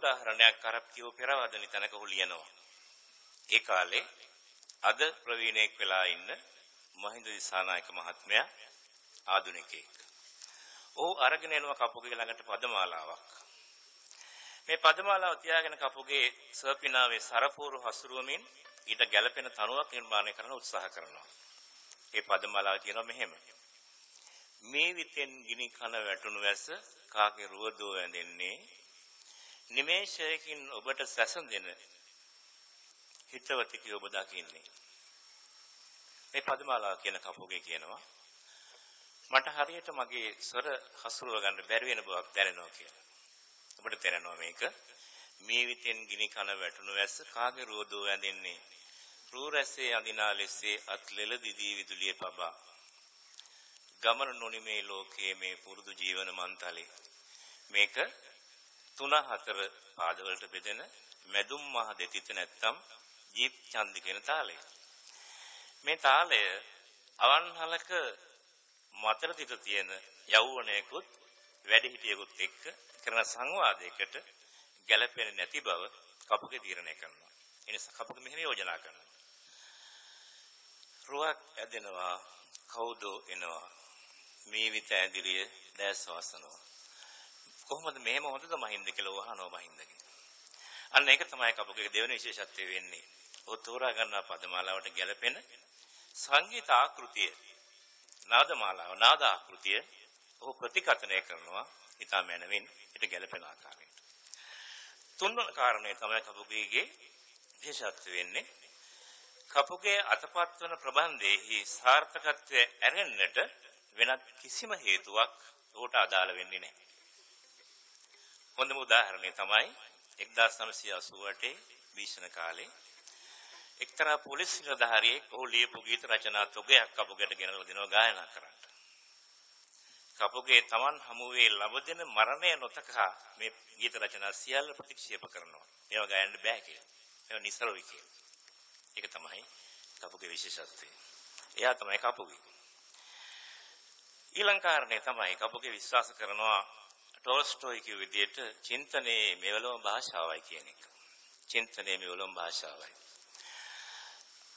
උදාහරණයක් අරක් කියව පෙරවදනි තැනක ඔහු ලියනවා. ඒ කාලේ අද ප්‍රවීණෙක් වෙලා ඉන්න මහින්ද දිසානායක මහත්මයා ආදුනිකයෙක්. ඔහු අරගෙන එනවා කපුගේ ළඟට පදමාලාවක්. මේ පදමාලාව තියාගෙන කපුගේ සර්පිනාවේ සරපూరు හසුරුවමින් ඊට ගැළපෙන තනුවක් නිර්මාණය කරන්න උත්සාහ කරනවා. ඒ පදමාලාව කියනවා මෙහෙම. මේ විතෙන් ගිනි කන වැටුණු ඇස කාගේ රුවදෝ වැඳෙන්නේ නිමේෂයකින් ඔබට සැසඳෙන හිතවතකි ඔබ දකින්නේ. මේ පදමාලාව කියන කපුගේ කියනවා මට හරියට මගේ ස්වර හසුරව ගන්න බැරි වෙන බවක් දැනෙනවා කියලා. ඔබට තේරෙනවා මේක. මේ විතෙන් ගිනි කන වැටුණු ඇස කාගේ රුවදෝ වැඳෙන්නේ රූ රැසේ අඳිනා ලෙසේ අත් ලෙල දිදී විදුලිය පබා. ගමන නොනිමේ ලෝකයේ මේ පුරුදු ජීවන මන්තලේ. මේක තුන හතර පාදවලට බෙදෙන මැදුම් මහ දෙතිත නැත්තම් ජීප් ඡන්ද කියන තාලය. මේ තාලය අවන්හලක මතර තිත තියෙන යෞවනයෙකුත් වැඩිහිටියෙකුත් එක්ක කරන සංවාදයකට ගැළපෙන්නේ නැති බව කපුගේ තීරණය කරනවා. ඒ නිසා කපුගේ මෙහෙම යෝජනා කරනවා. රුවක් ඇදෙනවා කවුද එනවා මේ විත ඇදිරිය දැස් වසනවා කොහොමද මේම හොඳද මහින්ද කියලා වහනවා මහින්දගේ. අන්න ඒක තමයි කපුගේ දෙවෙනි විශේෂත්වය වෙන්නේ. ඔය තෝරා ගන්නා පදමාලාවට ගැලපෙන සංගීත ආකෘතිය නාදමාලාව නාද ආකෘතිය ඔහු ප්‍රතිකතනය කරනවා ඊටා මැනවින් ඊට ගැලපෙන ආකාරයට. තුන්වන කාරණය තමයි කපුගේගේ විශේෂත්වය වෙන්නේ. කපුගේ අතපත් වන ප්‍රබන්ධයේහි සාර්ථකත්වය ඇරෙන්නට වෙනත් කිසිම හේතුවක් ඔහුට අදාළ වෙන්නේ නැහැ. හොඳම උදාහරණය තමයි 1988 භීෂණ කාලේ එක්තරා පොලිස් නිලධාරියෙක් ඔහු ලියපු ගීත රචනා තොගයක් කපුගට ගෙනලා දෙනවා ගායනා කරන්න. කපුගේ Taman හමුවේ ලබදෙන මරණය නොතකා මේ ගීත රචනා සියල්ල ප්‍රතික්ෂේප කරනවා. ඒවා ගයන්න බෑ කියලා. ඒවා නිසරුයි කියලා. ඒක තමයි කපුගේ විශේෂත්වය. එයා තමයි කපුගේ. ඊළඟ කාරණේ තමයි කපුගේ විශ්වාස කරනවා ටෝල්ස්ටෝයි කිව් විදිහට චින්තනයේ මෙවලම භාෂාවයි කියන එක. චින්තනයේ මෙවලම භාෂාවයි.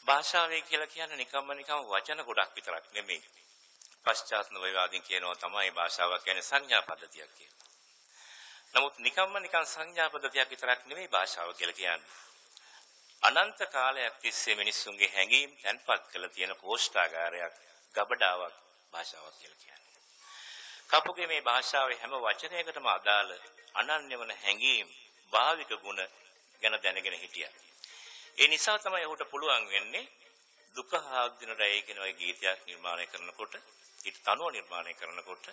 භාෂාවේ කියලා කියන්නේ නිකම්ම නිකම් වචන ගොඩක් විතරක් නෙමෙයි. පශ්චාත් නවවාදීන් කියනවා තමයි භාෂාවක් කියන්නේ සංඥා පද්ධතියක් කියලා. නමුත් නිකම්ම නිකම් සංඥා පද්ධතියක් විතරක් නෙමෙයි භාෂාව කියලා කියන්නේ. අනන්ත කාලයක් තිස්සේ මිනිස්සුන්ගේ හැඟීම් තැන්පත් කළ තියෙන කෝෂ්ඨාගාරයක් ගබඩාවක් භාෂාවක් කියලා කියන්නේ. කපුගේ මේ භාෂාවේ හැම වචනයකටම අදාළ අනන්‍ය වන හැඟීම් භාවික ගුණ ගැන දැනගෙන හිටියා. ඒ නිසා තමයි ඔහුට පුළුවන් වෙන්නේ දුක හාග්දින රැය කියන ওই ගීතයක් නිර්මාණය කරනකොට ඊට තනුව නිර්මාණය කරනකොට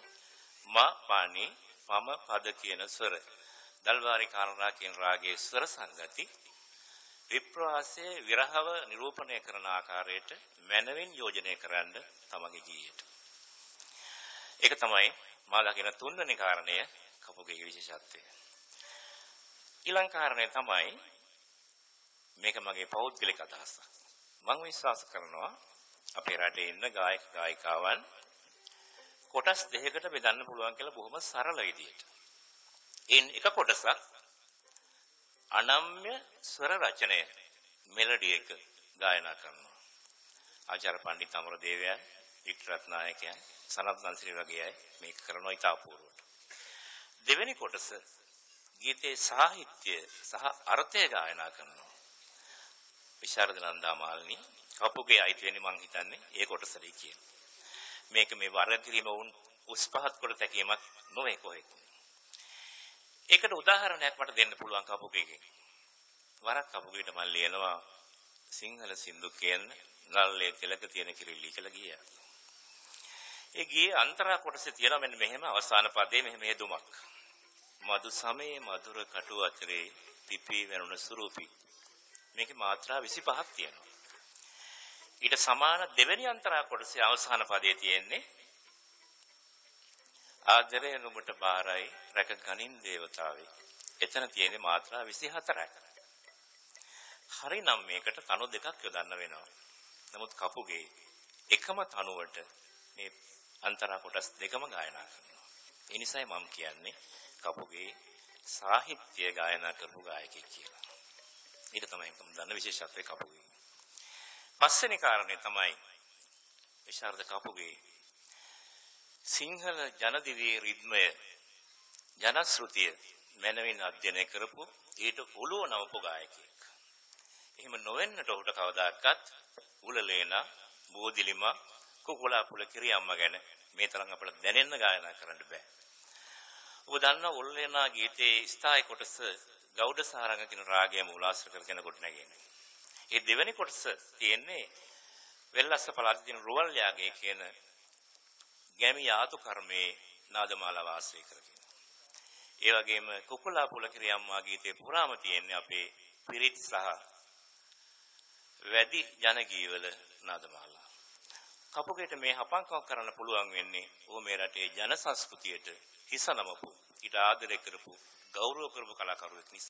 මා පානි මම පද කියන ස්වර දල්වාරි කාරණා කියන රාගයේ ස්වර සංගති විප්‍රවාසයේ විරහව නිරූපණය කරන ආකාරයට මනවින් යෝජනය කරන්න තමගේ ගීයට. ඒක තමයි මා දකින තුන්වෙනි කාරණය කපුගේ විශේෂත්වය. ඊළඟ කාරණය තමයි මේක මගේ පෞද්ගලික අදහසක්. මම විශ්වාස කරනවා අපේ රටේ ඉන්න ගායක ගායිකාවන් කොටස් දෙකකට බෙදන්න පුළුවන් කියලා බොහොම සරල විදියට. එන් එක කොටසක් අනම්‍ය ස්වර රචනය මෙලඩි එක ගායනා කරනවා. ආචාර්ය පණ්ඩිත අමරදේවයන්, වික්ටර් රත්නායකයන්, සනත් නන්සිරි වගේ අය මේක කරනවා ඉතා අපූර්වට. දෙවෙනි කොටස ගීතේ සාහිත්‍ය සහ අර්ථය ගායනා කරනවා. විශාරද නන්දා මාලිනී කපුගේ අයිති වෙන්නේ මං හිතන්නේ ඒ කොටසයි කියන. මේක මේ වර්ග කිරීම වුන් උස් පහත් කොට තැකීමක් නොවේ කොහෙත්. ඒකට උදාහරණයක් මට දෙන්න පුළුවන් කපුගේකින්. වරක් කපුගේට මම ලියනවා සිංහල සින්දු කියන නල්ලේ තිලක තියෙන කිරිල්ලි කියලා ගියා. ඒ ගියේ අන්තරා කොටසේ තියෙනවා මෙන්න මෙහෙම අවසාන පදයේ මෙහෙම හේදුමක්. මధు සමයේ මధుර කටු අතරේ පිපී වෙනුන සුරූපි. මේකේ මාත්‍රා 25ක් තියෙනවා. ඊට සමාන දෙවෙනි අන්තරා කොටසේ අවසාන පදයේ තියෙන්නේ ආදරය නුඹට බාරයි රැක ගනින් දේවතාවේ. එතන තියෙන්නේ මාත්‍රා 24ක්. හරිනම් මේකට තනු දෙකක් යොදන්න වෙනවා. නමුත් කපුගේ එකම තනුවට මේ අන්තරා කොටස් දෙකම ගායනා කරනවා. ඒ නිසායි මම කියන්නේ කපුගේ සාහිත්‍ය ගායනා කරපු ගායකයෙක් කියලා. ඒක තමයි මම දන්න විශේෂත්වය කපුගේ. පස්වෙනි කාරණේ තමයි විශාරද කපුගේ සිංහල ජනදිවියේ රිද්මය ජනශ්‍රුතිය මනවින් අධ්‍යයනය කරපු ඊට ඔළුව නවපු ගායකයෙක්. එහෙම නොවෙන්නට ඔහුට කවදාකවත් උලලේන බෝධිලිම කුකුලා පුල කිරියම්ම ගැන මේ තරම් අපිට දැනෙන්න ගායනා කරන්න බෑ. ඔබ දන්නා උලලේනා ගීතයේ ස්ථායි කොටස ගෞඩ සාරංග කියන රාගය මූලාශ්‍ර කරගෙන කොට නැගෙන්නේ. ඒ දෙවෙනි කොටස තියෙන්නේ වෙල්ලස්ස පළාතේ තියෙන රුවල් යාගයේ කියන ගැමි යාතු කර්මයේ නාදමාලා වාසය කරගෙන. ඒ වගේම කුකුලා පුල කිරියම්මා ගීතේ පුරාම තියෙන්නේ අපේ පිරිත් සහ වැඩි ජනගීවල නාදමාලා. කපුගේට මේ හපංකම් කරන්න පුළුවන් වෙන්නේ ඔහු මේ රටේ ජන සංස්කෘතියට හිස නමපු ඊට ආදරය කරපු ගෞරව කරපු කලාකරුවෙක් නිසා.